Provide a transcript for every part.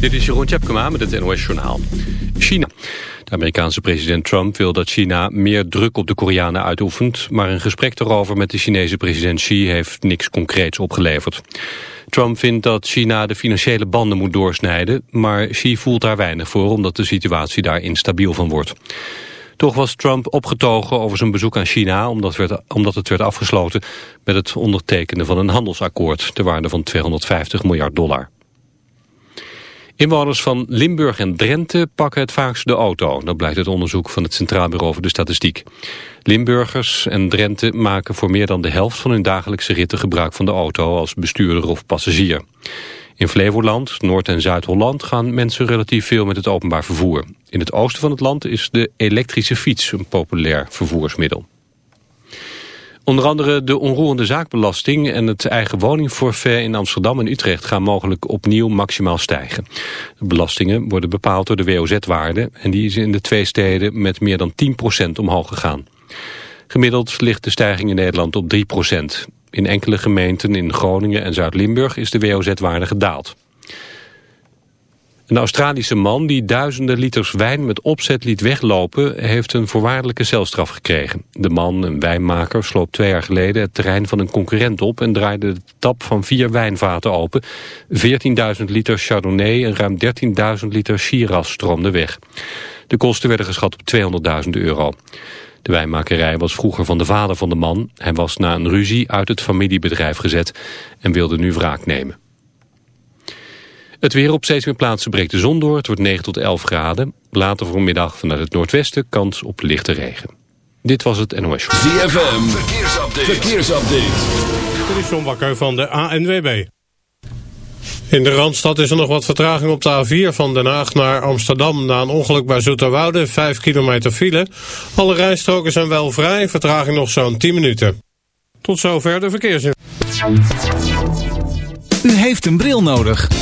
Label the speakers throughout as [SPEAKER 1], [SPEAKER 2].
[SPEAKER 1] Dit is Jeroen Tjepkema met het NOS Journaal. China. De Amerikaanse president Trump wil dat China meer druk op de Koreanen uitoefent... maar een gesprek daarover met de Chinese president Xi heeft niks concreets opgeleverd. Trump vindt dat China de financiële banden moet doorsnijden... maar Xi voelt daar weinig voor omdat de situatie daar instabiel van wordt. Toch was Trump opgetogen over zijn bezoek aan China... omdat, werd, omdat het werd afgesloten met het ondertekenen van een handelsakkoord... ter waarde van 250 miljard dollar. Inwoners van Limburg en Drenthe pakken het vaakst de auto. Dat blijkt uit onderzoek van het Centraal Bureau voor de Statistiek. Limburgers en Drenthe maken voor meer dan de helft van hun dagelijkse ritten gebruik van de auto als bestuurder of passagier. In Flevoland, Noord- en Zuid-Holland gaan mensen relatief veel met het openbaar vervoer. In het oosten van het land is de elektrische fiets een populair vervoersmiddel. Onder andere de onroerende zaakbelasting en het eigen woningforfait in Amsterdam en Utrecht gaan mogelijk opnieuw maximaal stijgen. De belastingen worden bepaald door de WOZ-waarde en die is in de twee steden met meer dan 10% omhoog gegaan. Gemiddeld ligt de stijging in Nederland op 3%. In enkele gemeenten in Groningen en Zuid-Limburg is de WOZ-waarde gedaald. Een Australische man die duizenden liters wijn met opzet liet weglopen... heeft een voorwaardelijke celstraf gekregen. De man, een wijnmaker, sloop twee jaar geleden het terrein van een concurrent op... en draaide de tap van vier wijnvaten open. 14.000 liter Chardonnay en ruim 13.000 liter Shiraz stroomden weg. De kosten werden geschat op 200.000 euro. De wijnmakerij was vroeger van de vader van de man. Hij was na een ruzie uit het familiebedrijf gezet en wilde nu wraak nemen. Het weer op steeds meer plaatsen breekt de zon door. Het wordt 9 tot 11 graden. Later vanmiddag vanuit het noordwesten kans op lichte regen. Dit was het NOS Show.
[SPEAKER 2] ZFM, verkeersupdate. verkeersupdate.
[SPEAKER 3] Dit is John Bakker van de ANWB. In de Randstad is er nog wat vertraging op de A4 van Den Haag naar Amsterdam... na een ongeluk bij Zoeterwoude, 5 kilometer file. Alle rijstroken zijn wel vrij, vertraging nog zo'n 10 minuten. Tot zover de verkeersinformatie.
[SPEAKER 4] U heeft een bril nodig.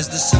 [SPEAKER 5] As the sun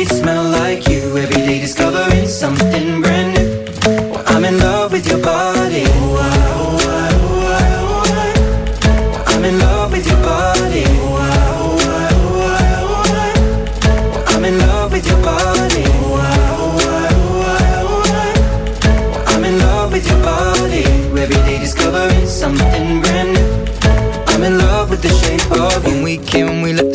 [SPEAKER 6] Sheets smell like you. Every day discovering something brand new. Well, I'm in love with your body. Oh, I, oh, I, oh, I, oh, I. Well, I'm in love with your body. Oh, I, oh, I, oh, I, oh, I. Well, I'm in love with your body. Oh, I, oh, I, oh, I, oh, I. Well, I'm in love with your body. Every day discovering something brand new. I'm in love with the shape of you. When we we let the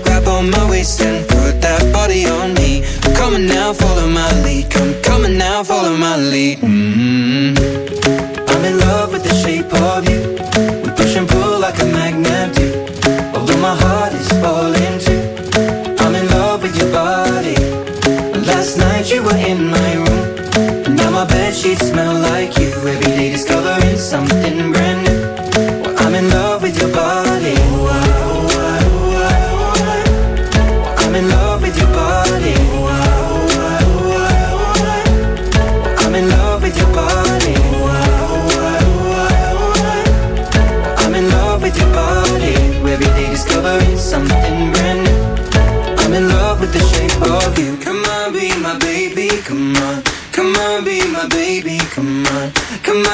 [SPEAKER 6] My waist and put that body on me. Come on now, follow my lead. Come, on now, follow my lead. mm I'm in love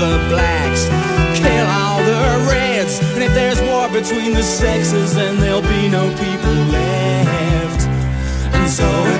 [SPEAKER 7] the blacks, kill all the reds. And if there's war between the sexes, then there'll be no people left. And so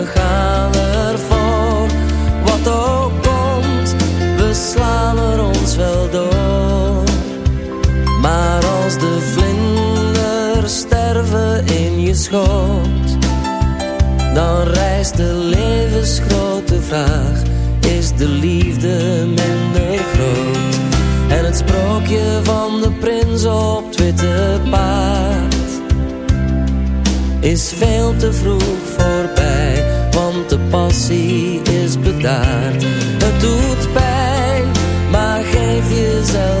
[SPEAKER 8] slaan er ons wel door. Maar als de vlinders sterven in je schoot, dan rijst de levensgrote vraag: is de liefde minder groot? En het sprookje van de prins op het witte paard is veel te vroeg voorbij, want de passie is bedaard. Het doet so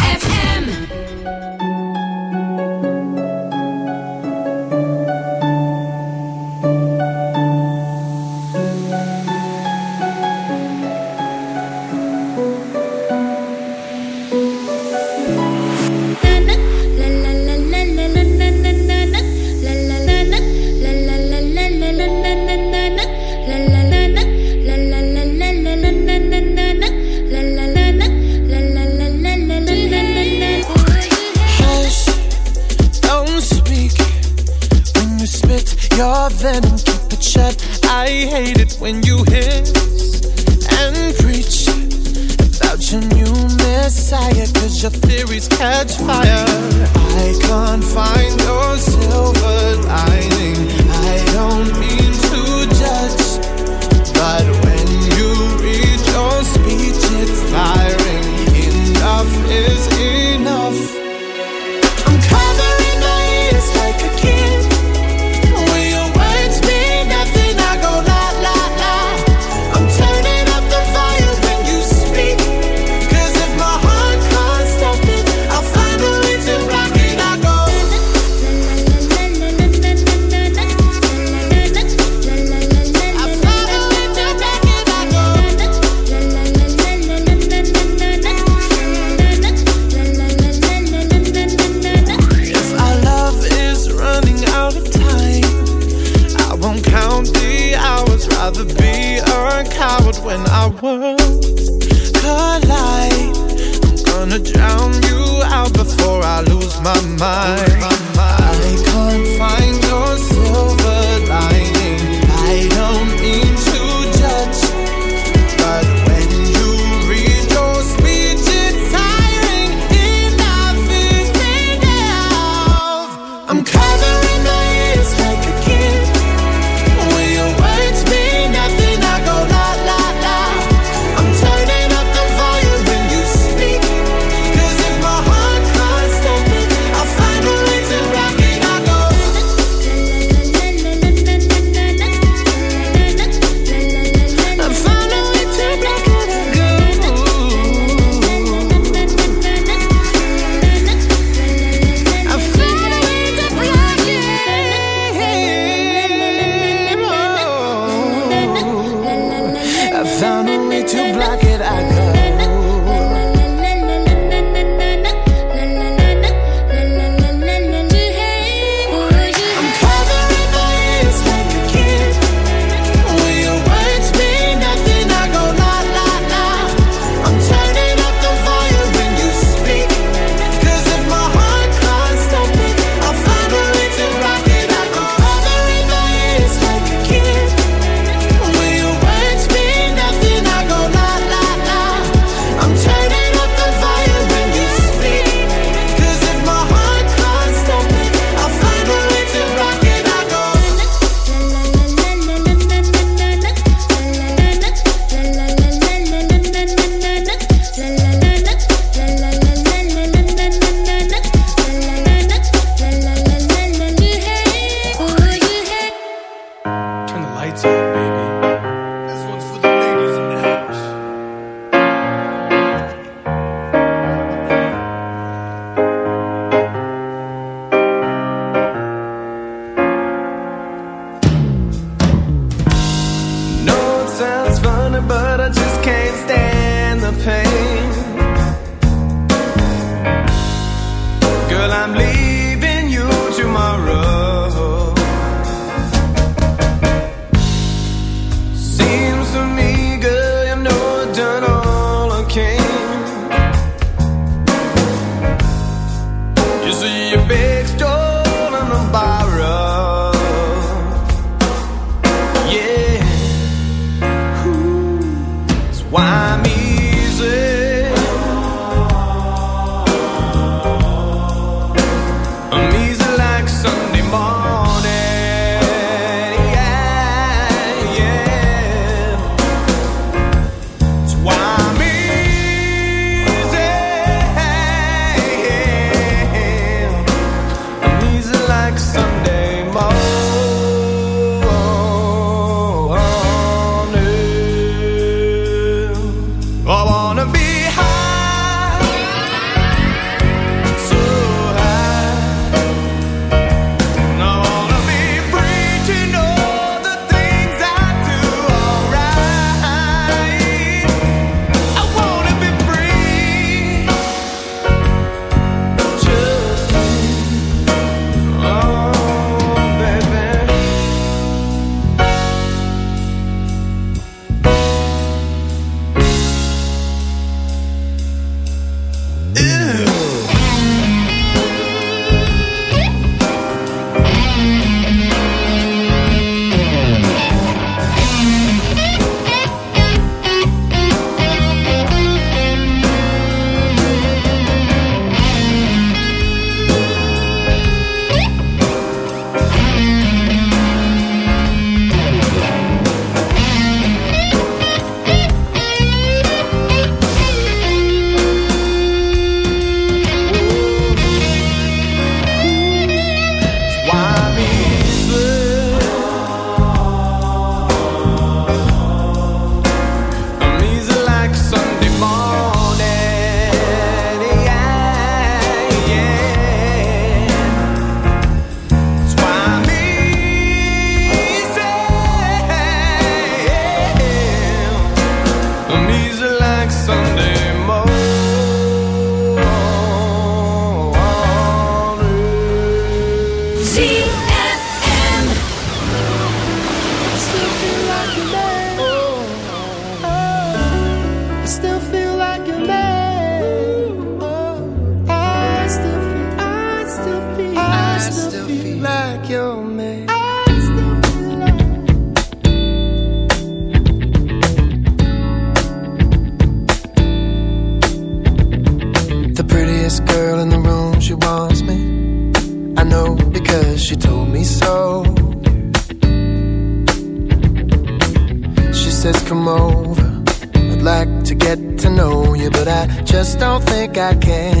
[SPEAKER 9] like I can.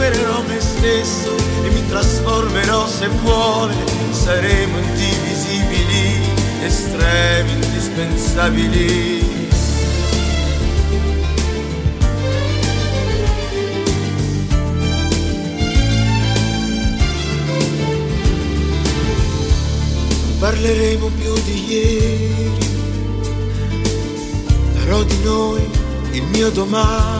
[SPEAKER 10] supererò me stesso e mi trasformerò se vuole. Saremo indivisibili, estremi, indispensabili. parleremo più di ieri, farò di noi il mio domani,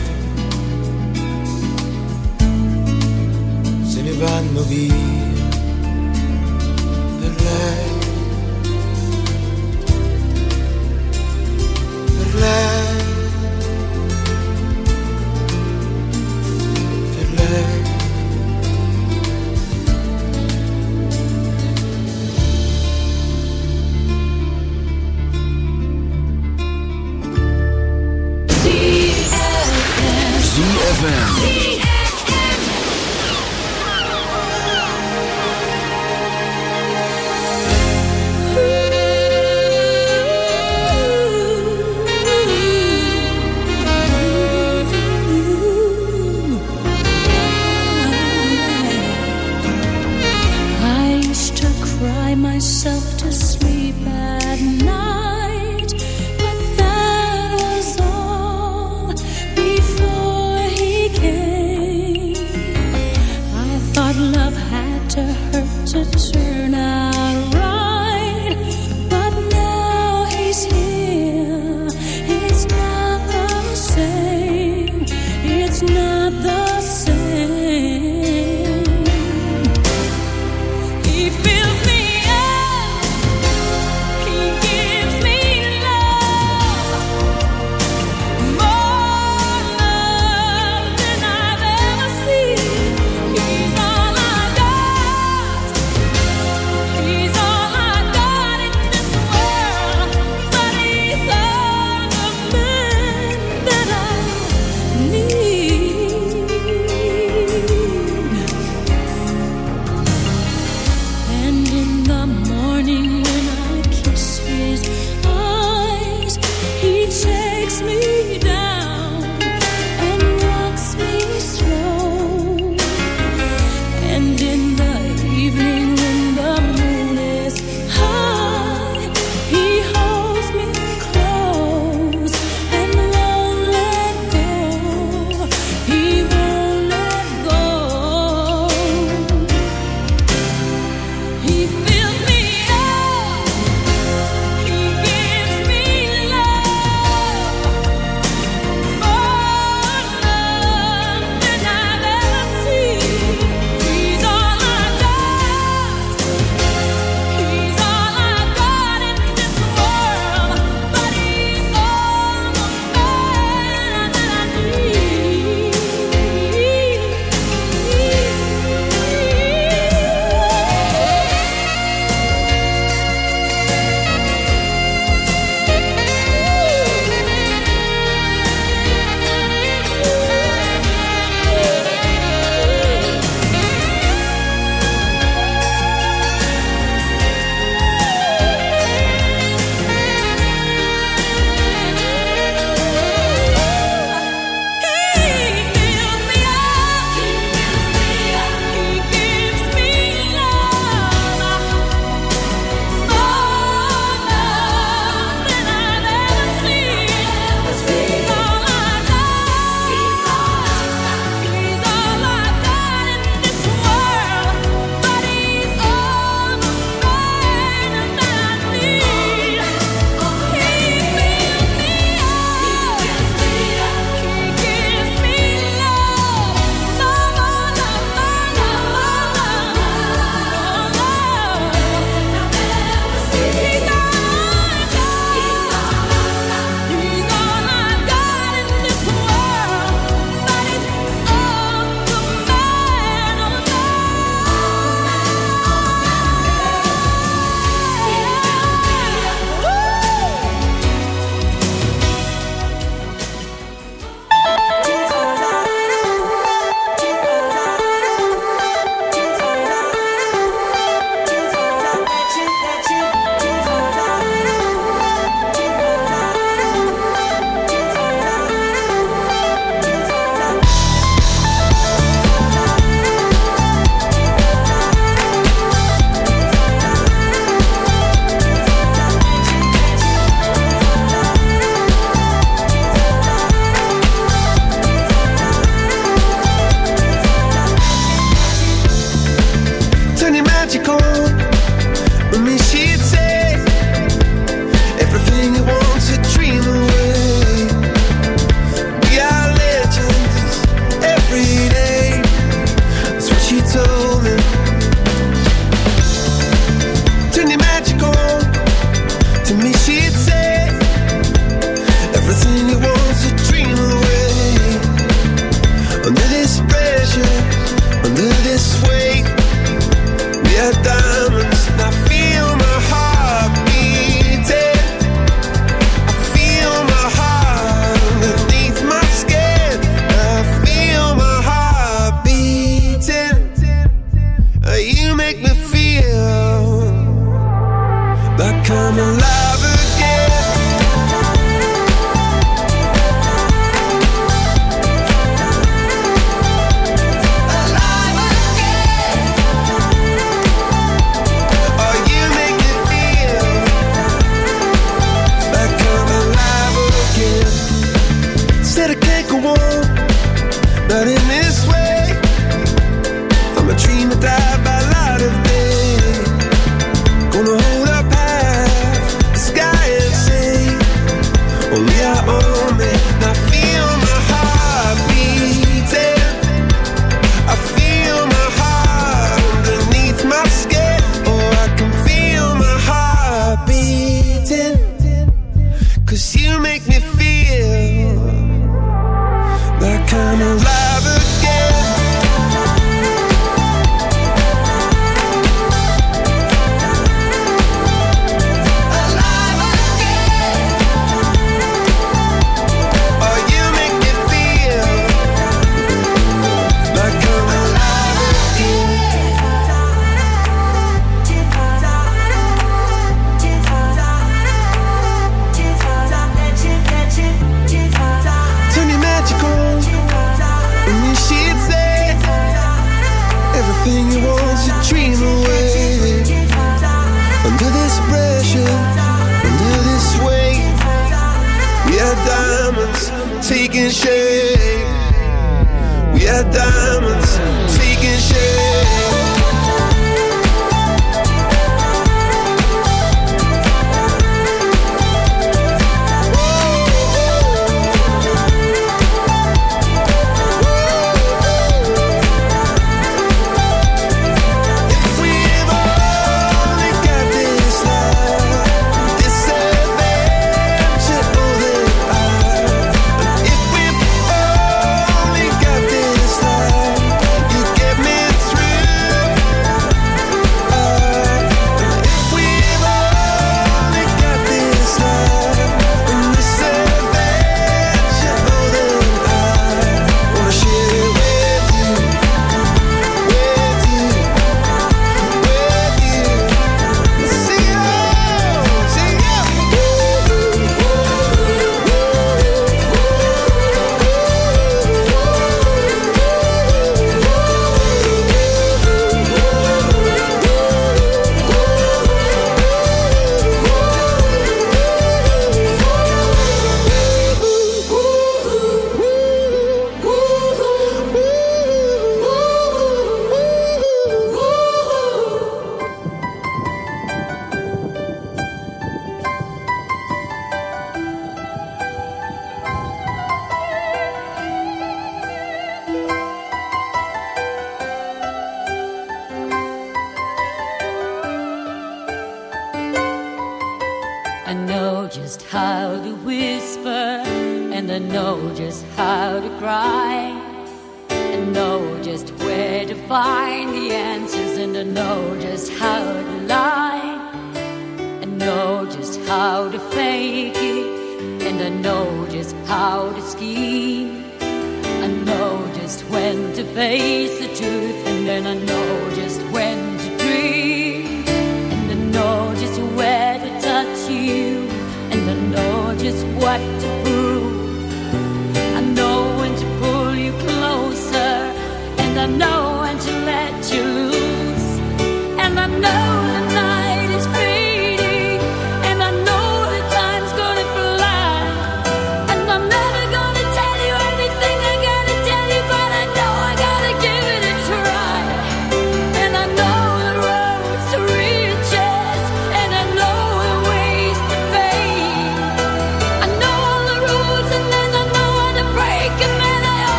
[SPEAKER 10] vanno via per lei, per lei, per lei.
[SPEAKER 2] ZFM.
[SPEAKER 11] I